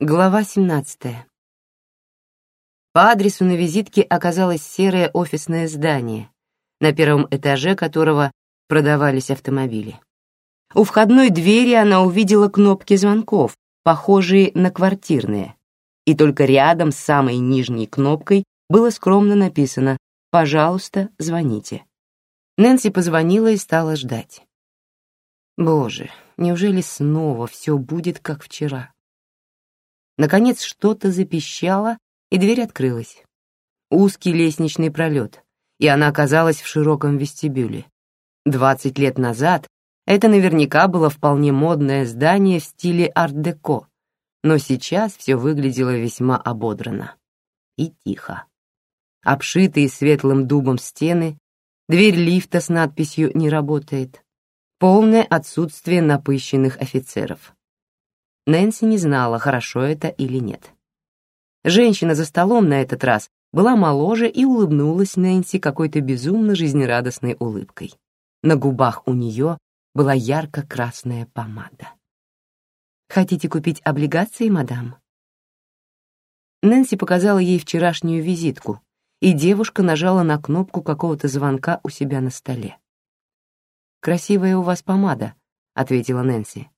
Глава 17. По адресу на визитке оказалось серое офисное здание, на первом этаже которого продавались автомобили. У входной двери она увидела кнопки звонков, похожие на квартирные, и только рядом с самой нижней кнопкой было скромно написано «Пожалуйста, звоните». Нэнси позвонила и стала ждать. Боже, неужели снова все будет как вчера? Наконец что-то запищало, и дверь открылась. Узкий лестничный пролет, и она оказалась в широком вестибюле. Двадцать лет назад это наверняка было вполне модное здание в стиле арт-деко, но сейчас все выглядело весьма ободрано и тихо. Обшитые светлым дубом стены, дверь лифта с надписью «Не работает», полное отсутствие напыщенных офицеров. Нэнси не знала, хорошо это или нет. Женщина за столом на этот раз была моложе и улыбнулась Нэнси какой-то безумно жизнерадостной улыбкой. На губах у нее была ярко-красная помада. «Хотите купить облигации, мадам?» Нэнси показала ей вчерашнюю визитку, и девушка нажала на кнопку какого-то звонка у себя на столе. «Красивая у вас помада», — ответила Нэнси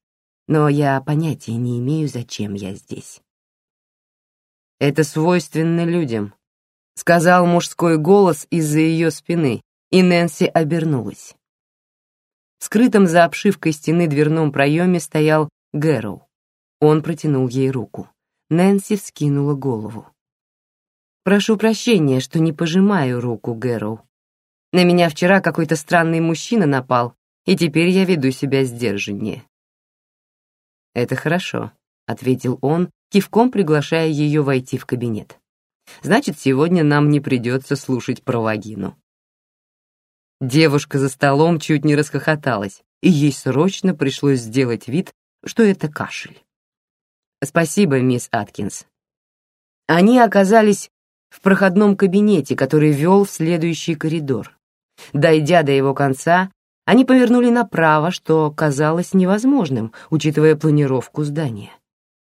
но я понятия не имею, зачем я здесь. «Это свойственно людям», — сказал мужской голос из-за ее спины, и Нэнси обернулась. В скрытом за обшивкой стены дверном проеме стоял Гэроу. Он протянул ей руку. Нэнси вскинула голову. «Прошу прощения, что не пожимаю руку Гэроу. На меня вчера какой-то странный мужчина напал, и теперь я веду себя сдержаннее. «Это хорошо», — ответил он, кивком приглашая ее войти в кабинет. «Значит, сегодня нам не придется слушать про вагину». Девушка за столом чуть не расхохоталась, и ей срочно пришлось сделать вид, что это кашель. «Спасибо, мисс Аткинс». Они оказались в проходном кабинете, который вел в следующий коридор. Дойдя до его конца, они повернули направо, что казалось невозможным, учитывая планировку здания.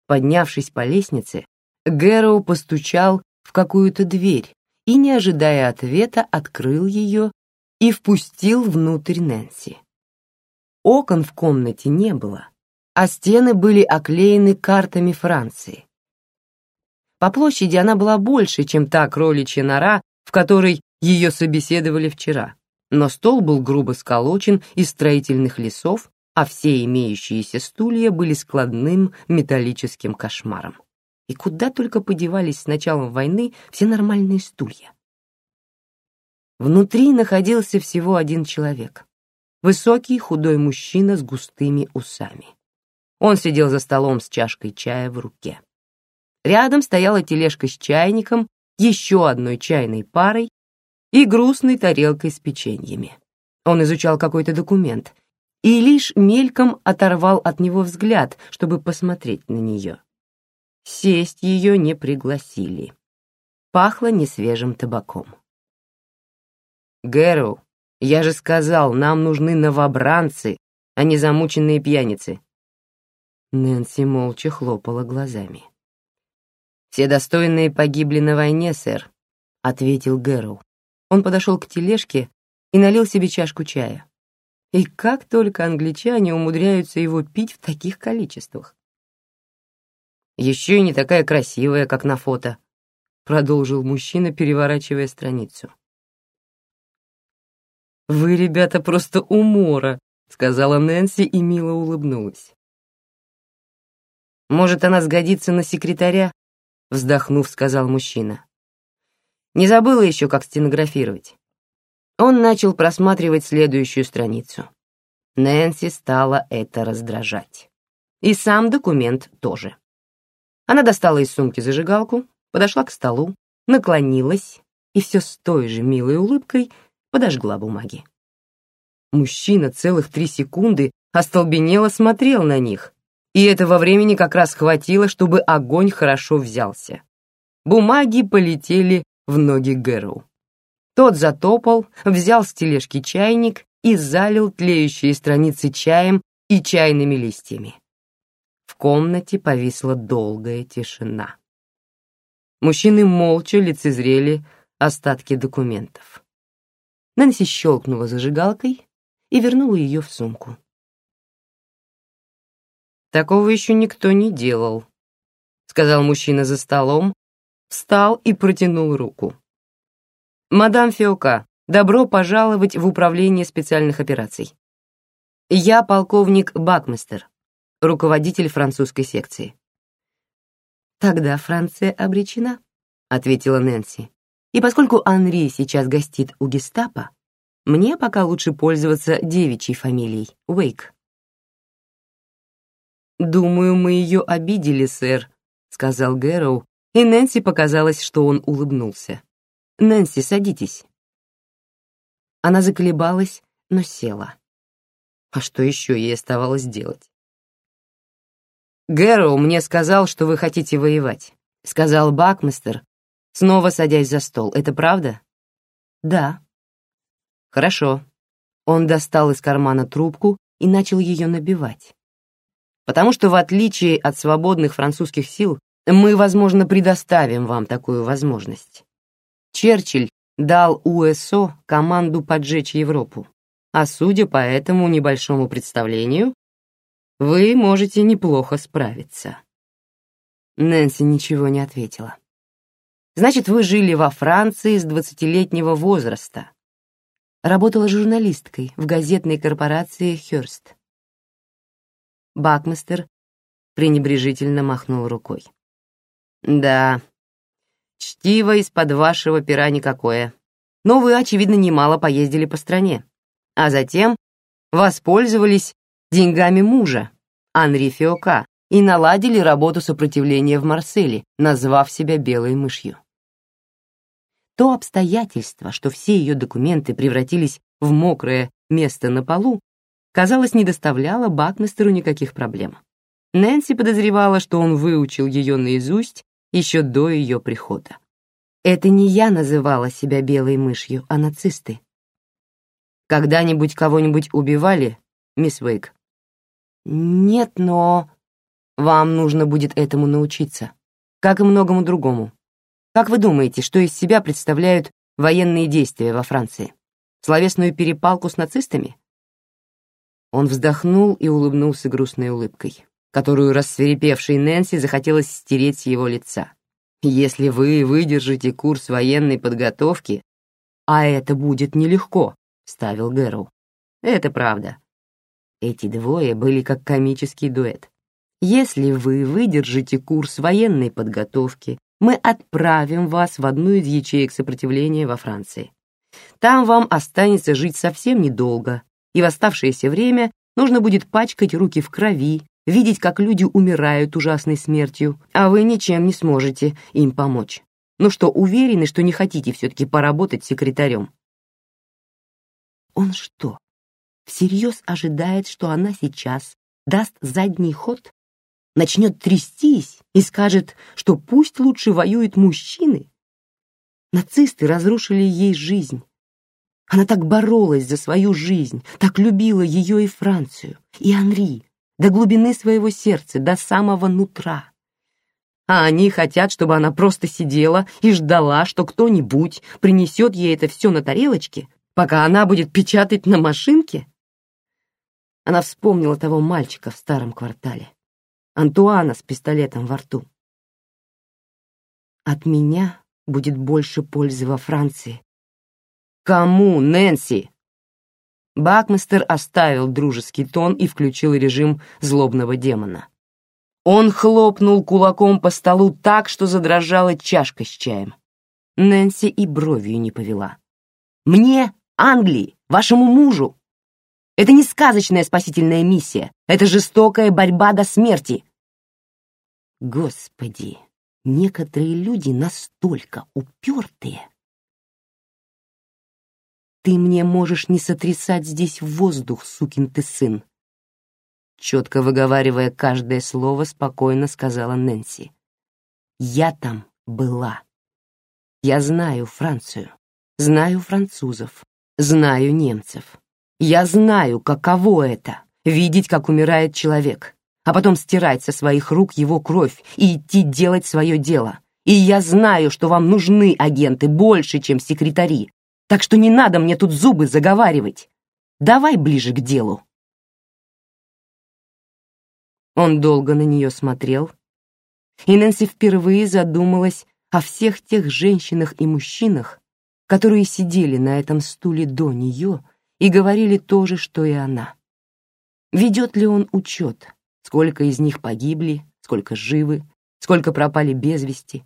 Поднявшись по лестнице, Гэроу постучал в какую-то дверь и, не ожидая ответа, открыл ее и впустил внутрь Нэнси. Окон в комнате не было, а стены были оклеены картами Франции. По площади она была больше, чем та кроличья нора, в которой ее собеседовали вчера но стол был грубо сколочен из строительных лесов, а все имеющиеся стулья были складным металлическим кошмаром. И куда только подевались с началом войны все нормальные стулья. Внутри находился всего один человек. Высокий, худой мужчина с густыми усами. Он сидел за столом с чашкой чая в руке. Рядом стояла тележка с чайником, еще одной чайной парой и грустной тарелкой с печеньями. Он изучал какой-то документ и лишь мельком оторвал от него взгляд, чтобы посмотреть на нее. Сесть ее не пригласили. Пахло несвежим табаком. «Гэроу, я же сказал, нам нужны новобранцы, а не замученные пьяницы». Нэнси молча хлопала глазами. «Все достойные погибли на войне, сэр», — ответил Гэроу. Он подошел к тележке и налил себе чашку чая. И как только англичане умудряются его пить в таких количествах. «Еще и не такая красивая, как на фото», — продолжил мужчина, переворачивая страницу. «Вы, ребята, просто умора», — сказала Нэнси и мило улыбнулась. «Может, она сгодится на секретаря?» — вздохнув, сказал мужчина. Не забыла еще, как стенографировать. Он начал просматривать следующую страницу. Нэнси стала это раздражать. И сам документ тоже. Она достала из сумки зажигалку, подошла к столу, наклонилась и все с той же милой улыбкой подожгла бумаги. Мужчина целых три секунды остолбенело смотрел на них, и этого времени как раз хватило, чтобы огонь хорошо взялся. Бумаги полетели в ноги Гэроу. Тот затопал, взял с тележки чайник и залил тлеющие страницы чаем и чайными листьями. В комнате повисла долгая тишина. Мужчины молча лицезрели остатки документов. Нэнси щелкнула зажигалкой и вернула ее в сумку. «Такого еще никто не делал», — сказал мужчина за столом, встал и протянул руку. «Мадам Фиока, добро пожаловать в управление специальных операций. Я полковник Бакмистер, руководитель французской секции». «Тогда Франция обречена», — ответила Нэнси. «И поскольку Анри сейчас гостит у гестапо, мне пока лучше пользоваться девичьей фамилией — Уэйк». «Думаю, мы ее обидели, сэр», — сказал Гэроу, и Нэнси показалось, что он улыбнулся. «Нэнси, садитесь». Она заколебалась, но села. А что еще ей оставалось делать? «Гэроу мне сказал, что вы хотите воевать», — сказал Бакмистер, снова садясь за стол. «Это правда?» «Да». «Хорошо». Он достал из кармана трубку и начал ее набивать потому что в отличие от свободных французских сил мы, возможно, предоставим вам такую возможность. Черчилль дал УСО команду поджечь Европу, а судя по этому небольшому представлению, вы можете неплохо справиться. Нэнси ничего не ответила. Значит, вы жили во Франции с двадцатилетнего возраста. Работала журналисткой в газетной корпорации Хёрст. Бакмистер пренебрежительно махнул рукой. «Да, чтиво из-под вашего пера никакое. Но вы, очевидно, немало поездили по стране, а затем воспользовались деньгами мужа, Анри Фиока, и наладили работу сопротивления в Марселе, назвав себя белой мышью. То обстоятельство, что все ее документы превратились в мокрое место на полу, казалось, не доставляло Бакмистеру никаких проблем. Нэнси подозревала, что он выучил ее наизусть еще до ее прихода. Это не я называла себя белой мышью, а нацисты. Когда-нибудь кого-нибудь убивали, мисс Уэйк? Нет, но вам нужно будет этому научиться, как и многому другому. Как вы думаете, что из себя представляют военные действия во Франции? Словесную перепалку с нацистами? Он вздохнул и улыбнулся грустной улыбкой, которую рассверепевшей Нэнси захотелось стереть с его лица. «Если вы выдержите курс военной подготовки, а это будет нелегко», — вставил Гэроу. «Это правда». Эти двое были как комический дуэт. «Если вы выдержите курс военной подготовки, мы отправим вас в одну из ячеек сопротивления во Франции. Там вам останется жить совсем недолго, и в оставшееся время нужно будет пачкать руки в крови, видеть, как люди умирают ужасной смертью, а вы ничем не сможете им помочь. Ну что, уверены, что не хотите все-таки поработать секретарем? Он что, всерьез ожидает, что она сейчас даст задний ход, начнет трястись и скажет, что пусть лучше воюют мужчины? Нацисты разрушили ей жизнь, она так боролась за свою жизнь, так любила ее и Францию, и Анри, до глубины своего сердца, до самого нутра. А они хотят, чтобы она просто сидела и ждала, что кто-нибудь принесет ей это все на тарелочке, пока она будет печатать на машинке? Она вспомнила того мальчика в старом квартале, Антуана с пистолетом во рту. От меня будет больше пользы во Франции, «Кому, Нэнси?» Бакмистер оставил дружеский тон и включил режим злобного демона. Он хлопнул кулаком по столу так, что задрожала чашка с чаем. Нэнси и бровью не повела. «Мне, Англии, вашему мужу! Это не сказочная спасительная миссия, это жестокая борьба до смерти!» Господи, некоторые люди настолько упертые, ты мне можешь не сотрясать здесь воздух, сукин ты сын. Четко выговаривая каждое слово, спокойно сказала Нэнси. Я там была. Я знаю Францию, знаю французов, знаю немцев. Я знаю, каково это — видеть, как умирает человек, а потом стирать со своих рук его кровь и идти делать свое дело. И я знаю, что вам нужны агенты больше, чем секретари, так что не надо мне тут зубы заговаривать. Давай ближе к делу. Он долго на нее смотрел, и Нэнси впервые задумалась о всех тех женщинах и мужчинах, которые сидели на этом стуле до нее и говорили то же, что и она. Ведет ли он учет, сколько из них погибли, сколько живы, сколько пропали без вести?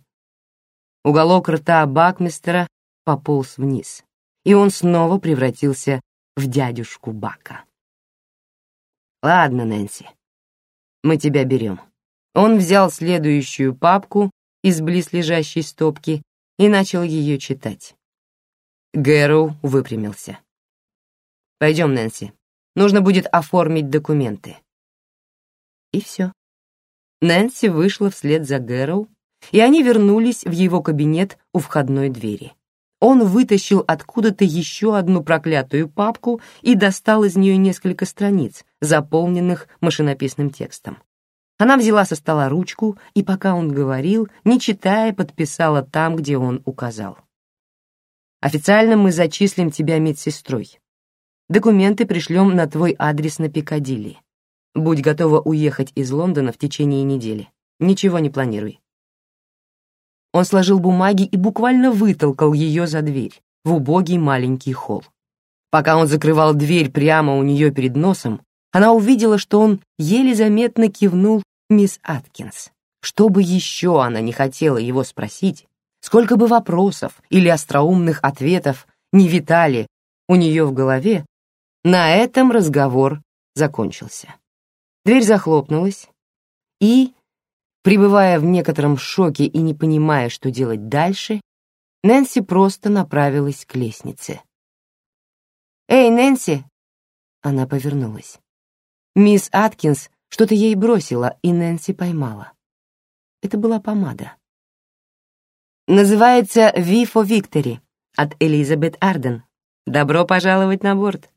Уголок рта Бакмистера пополз вниз, и он снова превратился в дядюшку Бака. «Ладно, Нэнси, мы тебя берем». Он взял следующую папку из близлежащей стопки и начал ее читать. Гэроу выпрямился. «Пойдем, Нэнси. Нужно будет оформить документы». И все. Нэнси вышла вслед за Гэроу, и они вернулись в его кабинет у входной двери. Он вытащил откуда-то еще одну проклятую папку и достал из нее несколько страниц, заполненных машинописным текстом. Она взяла со стола ручку и, пока он говорил, не читая, подписала там, где он указал. «Официально мы зачислим тебя медсестрой. Документы пришлем на твой адрес на Пикадилли. Будь готова уехать из Лондона в течение недели. Ничего не планируй». Он сложил бумаги и буквально вытолкал ее за дверь, в убогий маленький холл. Пока он закрывал дверь прямо у нее перед носом, она увидела, что он еле заметно кивнул мисс Аткинс. Что бы еще она не хотела его спросить, сколько бы вопросов или остроумных ответов не витали у нее в голове, на этом разговор закончился. Дверь захлопнулась, и, пребывая в некотором шоке и не понимая, что делать дальше, Нэнси просто направилась к лестнице. «Эй, Нэнси!» Она повернулась. Мисс Аткинс что-то ей бросила, и Нэнси поймала. Это была помада. Называется «V for Victory» от Элизабет Арден. Добро пожаловать на борт.